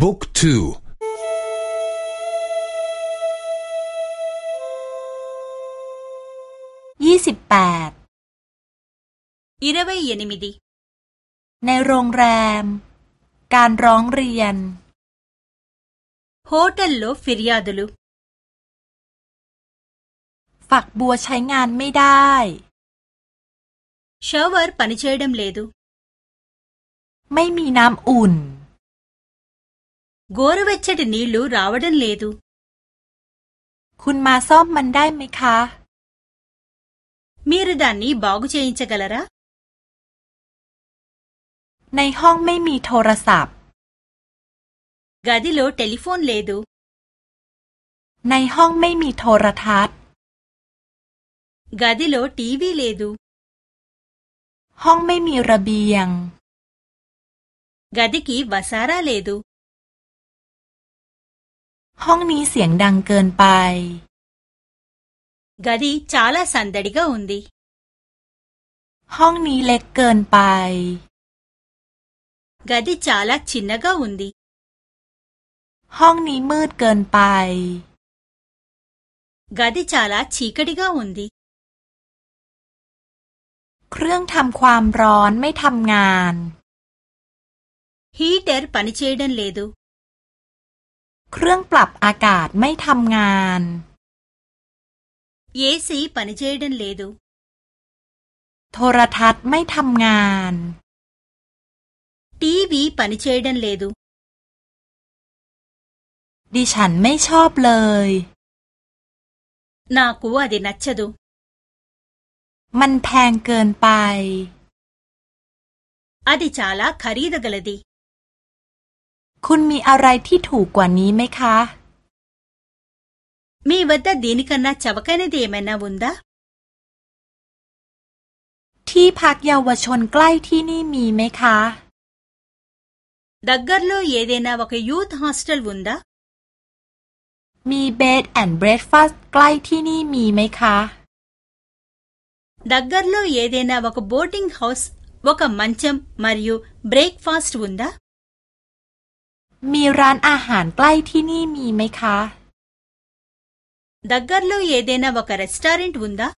บุ๊กทู ยี่สิบแปดอีเรเวยนิมิดี ในโรงแรม การร้องเรียน โฮเทลโลฟิริยาดลูฝักบัวใช้งานไม่ได้เชาวเวอร์ปนิเชดมเลดู ไม่มีน้ำอุ่นกోเు వ ెช్ చ ట ి నీళ్లు రావడం లేదు คุณมาซ่อมมันได้ไหมคะ มีรดานี้บอกเชนจักลระในห้องไม่มีโทรศัพท์กาดิโลเทลิฟอนเลดูในห้องไม่มีโทรทัศน์กาดิโลทีวีเลดูห้องไม่มีระเบียงกาดิกีวาสาราเลดูห้องนี้เสียงดังเกินไปกดีชาลาสันดีก็อุ่นดี ห้องนี้เล็กเกินไปกดีชาลาชินนก็อุ่นดี ห้องนี้มืดเกินไปกดีชาลาชีกดีก็อุ่นดี เครื่องทำความร้อนไม่ทำงาน ฮีเตอร์ปนิเชดันเลดูเครื่องปรับอากาศไม่ทำงาน เยซีปนิเจดันเลดู โทรทัศน์ไม่ทำงาน ทีวีปนิเจดันเลดู ดิฉันไม่ชอบเลยน่ากลัวดินัชดู มันแพงเกินไป อดิชาลาคารีดกลดีคุณมีอะไรที่ถูกกว่านี้ไหมคะ มีวัตถุดีนี่กันนะชาวบ้านเดียมันนะบุนดา ที่พักเยาวชนใกล้ที่นี่มีไหมคะ ดักกัลโลเยเดนาวกยูทฮอสเทลบุนดา มีเบดแอนด์เบรดฟาสใกล้ที่นี่มีไหมคะ ดักกัลโลเยเดนาวกโบ๊ทิงเฮาส์วกมันชัมมาริโอเบรกฟาสต์บุนดามีร้านอาหารใกล้ที่นี่มีไหมคะ ดักกัลโลเยเดนาบักรสตาร์เรนต์บุ่นดา